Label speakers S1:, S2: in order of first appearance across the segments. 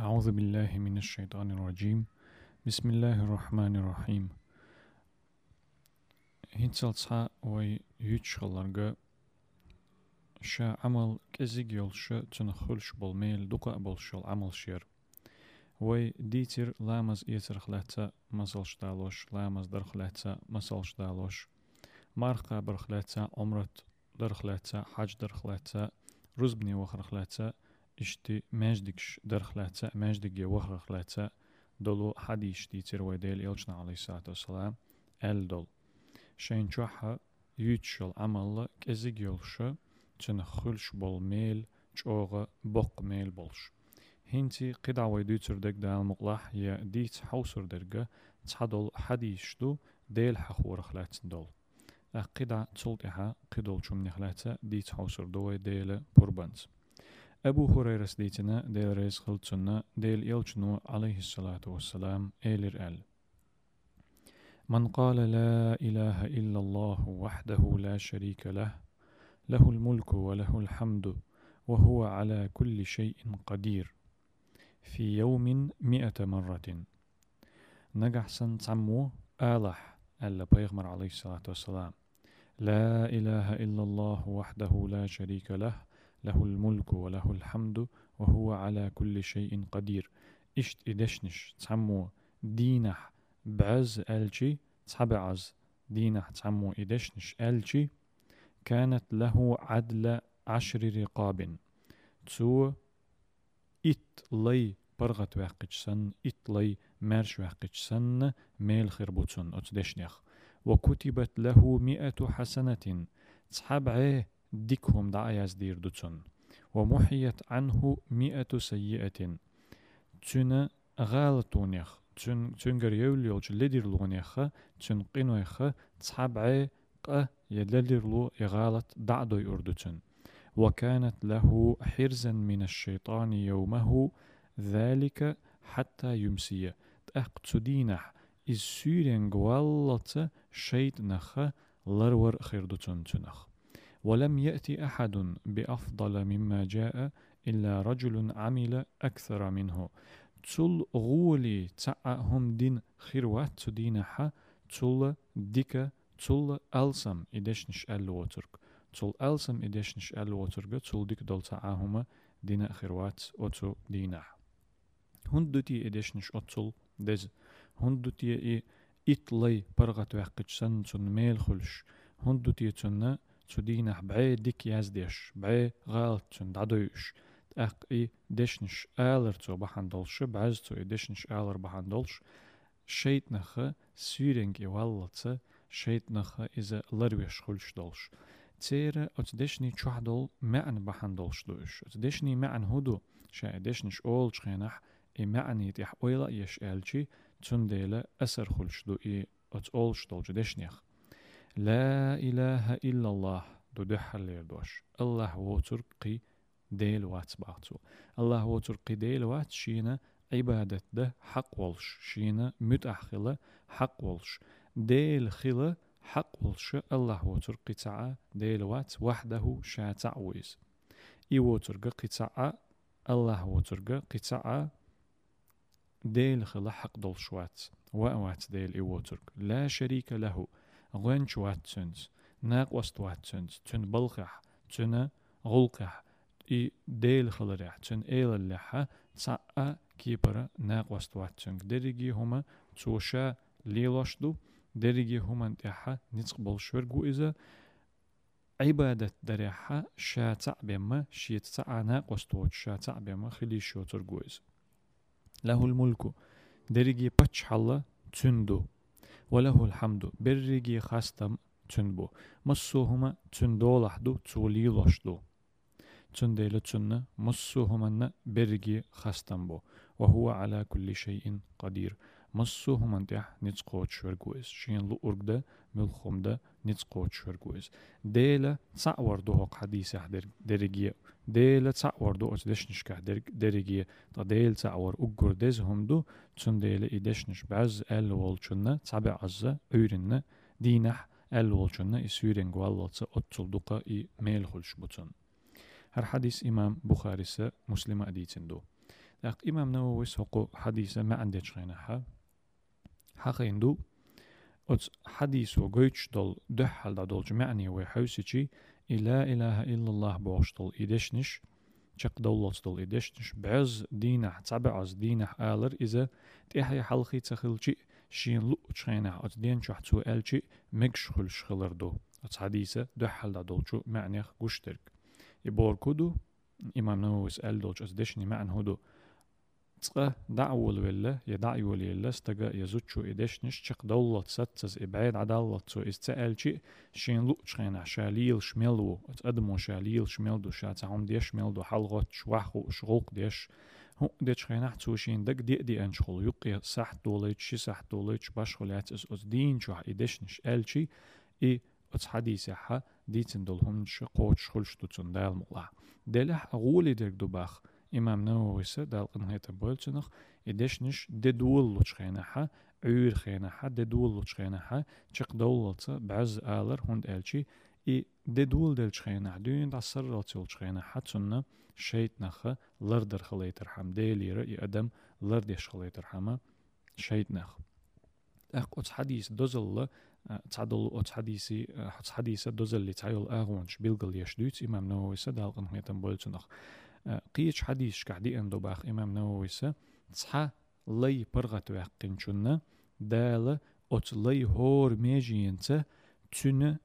S1: أعوذ بالله من الشيطان الرجيم. بسم الله الرحمن الرحيم. هنسل وي يتشغلرغا شا عمل كزيج يولش تنخلش بالميل دقا بالشل عمل شير وي ديتر لامز إيتر خلاتا مسلش دالوش لامز در خلاتا مسلش دالوش مارقا برخلاتا عمرت در خلاتا حج در خلاتا رزبني وخر خلاتا اشتي ماجدكش در خلاتا ماجدك وخر خلاتا دولو حديش ديتر ويديل إلشنا عليه الصلاة والسلام أل دول شين جوحا يوتشل عمل كزيج يولش تن خلش بول ميل جوغا بوق ميل بولش هنتي قدع ويدوتر دك دال مقلح يا ديت حوسر درجة تحدل حديش دو ديل حخور خلاتن دول قدع تلتها قدول شم نخلاتا ديت حوسر دو ديل بوربانز أبو هريرة ديتنا ديل ريز خلتنا ديل يلجنو عليه الصلاة والسلام إيلر أل من قال لا إله إلا الله وحده لا شريك له له الملك وله الحمد وهو على كل شيء قدير. في يوم مئة مرة. نجح سن تعمو آلح ألا بيغمر عليه الصلاة والسلام. لا إله إلا الله وحده لا شريك له له الملك وله الحمد وهو على كل شيء قدير. إشت إدشنش تعمو دينح بعز ألجي؟ تبعز دينح تعمو إدشنش ألجي؟ كانت له عدل عشر رقاب. تو إت لي برغت سن إت لي مرش سن ميل خربوتسن أتدشنيخ. وكتبت له مئة حسنة. تحبعه ديكهم دعياز دير دوتسن ومحيت عنه مئة سيئة. تن غالطونيخ تن تنجر يوليوج لدير لونيخ. تن قنويخ. تحبعه ق يدلر لو إغالت دعدو يردتن وكانت له حرزا من الشيطان يومه ذلك حتى يمسي. تدينح إز سورين قوالت شيطنخ لرور خيردتن تنخ ولم يأتي أحد بأفضل مما جاء إلا رجل عمل أكثر منه. تل غولي تعهم دين خيروات تدينح تل ديك تل ألسم إدشنش ألوترك تل ألسم إدشنش ألوترك تل ديك دول تعاهما دين خيروات أتو دينح هندتي إدشنش أتل دز. هندتي إي إطلي برغت وحقج سن تن ميل خلش. هندتي تن zu dīnah bē dik yazdieš, bē gālcun dadojuš. Ak i deşniş âlır zu bahandolşu, baz zu deşniş âlır bahandolş. Şeytnahı süreng i vallatı, şeytnahı ize larveş hulş dolş. Цера от дешни чухдол мән бахан долшлуш. От дешни мән худу. Ша дешниш ол чхенах и мән ит яхойла еш элчи цундела әсәр хулшлу и от ол штолч дешних. لا إله إلا الله. دو دحر ليردوش الله وتر قي ديل وات باعتو الله وتر قي ديل وات شينا عبادة ده حق ولش شينا متأخلة حق ولش ديل خلة حق ولش الله وتر قطعة ديل وات وحده شاتع ويز. إي وتر قطعة الله وتر قطعة ديل خلا حق دول شوات وأوات ديل إي وتر لا شريك له. غن شوات تنز ناق وستوات تنز تن بلقح تن غلقح إي ديل خلرح تن إيل اللحة تسعى كيبرا ناق وستوات تنك درجي هما توشا ليلاشدو درجي هما انتحا نتقبل شورجو إذا عبادة دريحة شاتع بما شيت تعانا قستوت شاتع بما خلي شوتر جويز له الملك درجي بتش حلا تندو وله الحمد. برجي خاستم تنبو مسوهما تندو لحدو تولي لشدو تنديل تن مسوهما برجي خاستم بو. وهو على كل شيء قدير. مسوهما تح نتسقوت شورجويس شين لو أرقدا ملخومدا نتسقوت شورجويس ديلا تصور دوهق حديث درجي ديلا تصور دو أتدشنش كه درجي تا ديل تصور أقر دزهم دو تن ديلا إدشنش بعز أل والچنا تابع عزة أورنا دينح أل والچنا إسورين قوالاتsa أتل دقا إي ميل خلش بطن هر حديث إمام بخاري مسلم أديتن دو اق امام نووي سوقو حديثة ما عندش غينا حا حقين دو أتس حديث وقويتش دول دحل دا دول جمعني وحوسيتي إلا إله إلا الله بوش دول إيدشنش چق دولت دول إيدشنش بعز دينح تبعز دينح آلر. إذا تيحي حلقي تخلشي شين لو تشينح. أتس دين شح تو ألشي مكش خل شخلر دو. أتس حديثة. دحل دا دول جو معنيخ قشترك. يبور كودو. إمام نووي سأل دول أتس دشني معنى هدو تسقى دعوة ولا يدعي ولا استجا يزوتشو إدشنش چق دولت ستز إبعاد عدالت سو استقال شيء شين لو شخين شاليل شملو اتقدمو شاليل شملدو شات عم ديش ملدو حلغت شواحو شغوق ديش هو ديش خين احتو شين دك دي دي انشخل يقي صح دوليت شي صح دوليت باش خلات اس اس دين شو إدشنش الشي إي اتس حديث حا ديتن دولهم شقوت شخلش دوتن دال ملا دلح غولي ديك دوباخ إمام نووي دال قنهيت بولتنخ إدشنش ددول لوشخينحا عير خينحا ددول لوشخينحا چق دولت بعز آلر هند ألشي إي ددول دل شخينح دون دا سر لوشخينحا تسنة شيت نخ لردر خليتر حم ديلير إي أدم لردش خليتر حما شيت نخ أخ حديث دوزل تعدل أتس حديثي أتس حديثة دوزل اللي تعيل أغونش بيلقل يشدوت إمام نووي دال قنهيت بولتنخ قيش حديث كعدي أندو باخ إمام نووي سا تصحى لي برغت وحقين شنا دال أت لي هور ميجين تسنة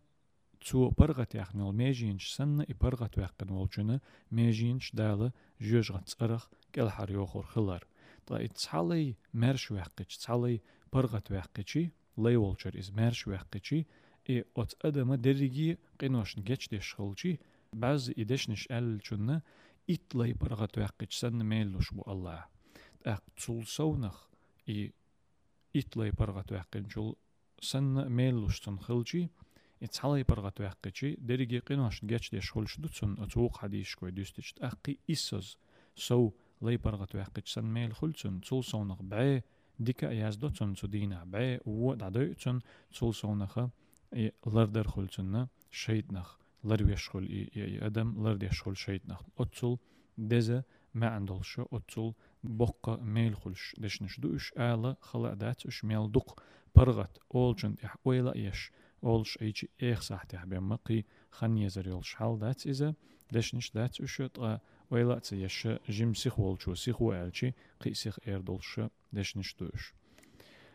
S1: تو برغت يحنل ميجينش سنة إي برغت وحقين والجنة ميجينش دال جوج غت أرخ كل حر يوخور خلر طيب تصحى مرش وحقيش تصحى برغت وحقيشي لي والجر إز مرش وحقيشي إي أت أدم درجي قنوش نجتش ديش خلشي بعض إدشنش أل итлай барға туяққичсан мейлуш бу алла. Ақ цулсаунах и итлай барға туяққин чул сан мейлуштун хылчи и цалай барға туяққичи дериги қинаш гечде шулшдуцун цууқ хадишкой дюстичт аққи иссоз соу лай барға туяққичсан мейл хулцун цулсаунах бай дика яздацун цудина бай уо дадойцун цулсаунаха и лардер хулцунна шейтнах Lär yəşğul adam, lär yəşğul şeytnə. Otsul dezə mə andolşu otsul boqqa meyl xulş deşniş du üş əla xala dət üş melduq parğat olcun ih oyla iş olş iç ih sahtə bəmə qi xan yəzər yolş hal dət izə deşniş dət üş oyla iş jimsix olçu six elçi qi six erdolşu deşniş du üş.